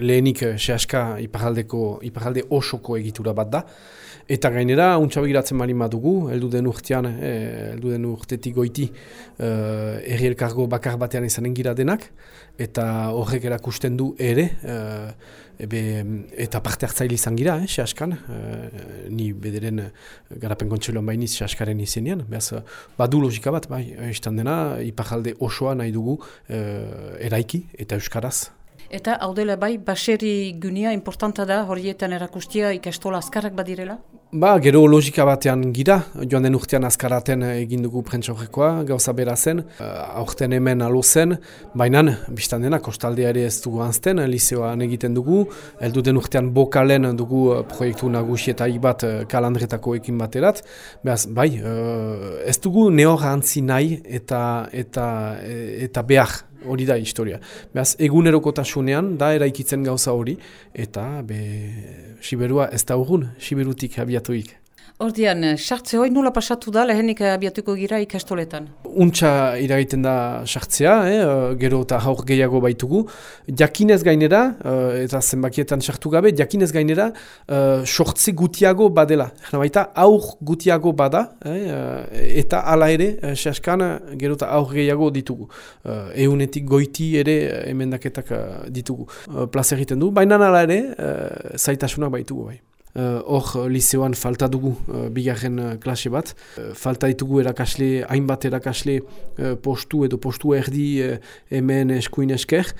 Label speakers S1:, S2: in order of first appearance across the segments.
S1: lehenik sehaska iparaldeko, iparalde osoko egitura bat da. Eta gainera, untsa begiratzen mali madugu, eldu den urtean, eh, eldu den urtetik goiti, eh, erri elkargo bakar batean izanen gira denak, eta horrek erakusten du ere, eh, ebe, eta parte hartzaile izan gira, eh, sehaskan, eh, ni bederen garapen kontseloan bainiz sehaskaren izenean, behaz, badu logika bat, bai, izan dena, iparalde osoa nahi dugu eh, eraiki eta euskaraz.
S2: Eta hau dela bai, baseri gunia importanta da horietan erakustia ikastola azkarrak badirela?
S1: Ba, gero logika batean gira, joan den urtean azkaraten egin dugu prentsa gauza bera zen, uh, aurten hemen alo zen, baina, biztan dena, kostaldea ere ez dugu anzten, liseoan egiten dugu, heldu den urtean bokalen dugu uh, proiektu nagusi eta bat uh, kalandretako ekin baterat, Beaz, bai, ez dugu neor antzi nahi eta, eta, eta behar, hori da historia. Beaz, egunerokotasunean da eraikitzen gauza hori, eta be, Siberua ez da urgun, Siberutik abiatuik.
S2: Ordian, sartze hori nula pasatu da lehenik abiatuko gira ikastoletan?
S1: Untxa iragiten da sartzea, eh, gero eta haur gehiago baitugu. Jakinez gainera, eh, eta zenbakietan sartu gabe, jakinez gainera, eh, sortze gutiago badela. Jena baita, aur gutiago bada, eh, eta ala ere, eh, saskan, gero eta aur gehiago ditugu. Eh, eunetik goiti ere emendaketak ditugu. Eh, Plazer egiten du, baina ala ere, eh, zaitasunak baitugu bai. Eh, hor uh, liseoan falta dugu uh, bigarren uh, klase bat. Uh, falta ditugu erakasle, hainbat erakasle uh, postu edo postu erdi uh, hemen eskuin esker,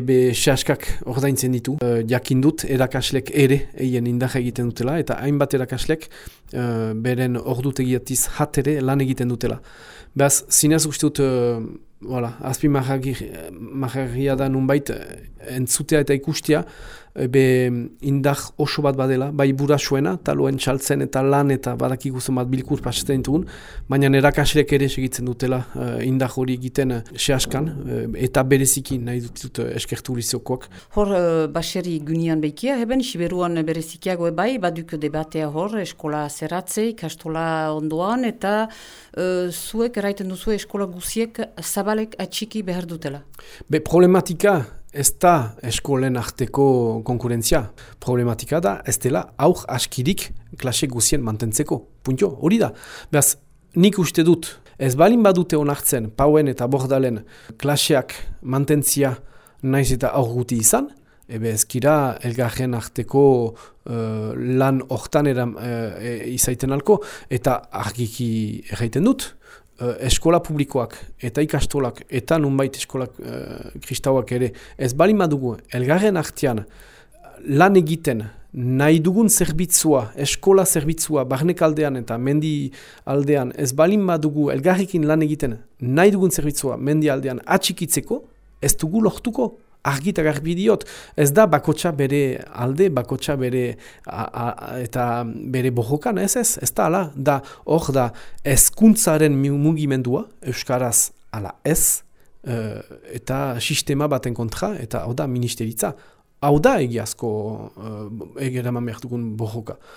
S1: ebe sehaskak ordaintzen ditu. Uh, jakin dut erakaslek ere eien indar egiten dutela, eta hainbat erakaslek uh, beren ordutegiatiz hat ere lan egiten dutela. Beaz, zinez dut, uh, voilà, azpi mahagia da nunbait, entzutea eta ikustia, ebe indar oso bat badela, bai burasuena, taloen txaltzen eta lan eta badaki guzun bat bilkur pasatzen ditugun, baina nerakaslek ere segitzen dutela uh, indar hori egiten uh, sehaskan, uh, eta bereziki nahi dut uh, eskertu lizokoak.
S2: Hor, uh, baseri gunian behikia, heben, siberuan berezikiago bai, baduk debatea hor, eskola zeratze, ikastola ondoan, eta uh, zuek eraiten duzu eskola guziek zabalek atxiki behar dutela.
S1: Be, problematika, ez da eskolen arteko konkurentzia. Problematika da, ez dela aur askirik klase guzien mantentzeko. Puntio, hori da. Beaz, nik uste dut, ez balin badute onartzen, pauen eta bordalen klaseak mantentzia naiz eta aur guti izan, ebe ezkira elgarren arteko uh, lan hortan eram, uh, izaiten alko, eta argiki erraiten dut, eskola publikoak eta ikastolak eta nunbait eskolak uh, kristauak ere ez bali madugu elgarren artean lan egiten nahi dugun zerbitzua, eskola zerbitzua, barnek aldean eta mendi aldean, ez balin badugu elgarrekin lan egiten nahi dugun zerbitzua mendi aldean atxikitzeko, ez dugu lohtuko argita garbi diot, ez da bakotsa bere alde, bakotsa bere eta bere bojokan, ez ez, ez da ala, da hor da ezkuntzaren mugimendua, Euskaraz ala ez, e, eta sistema baten kontra, eta hau da ministeritza. Hau da egiazko uh, egeraman behar dugun bojoka.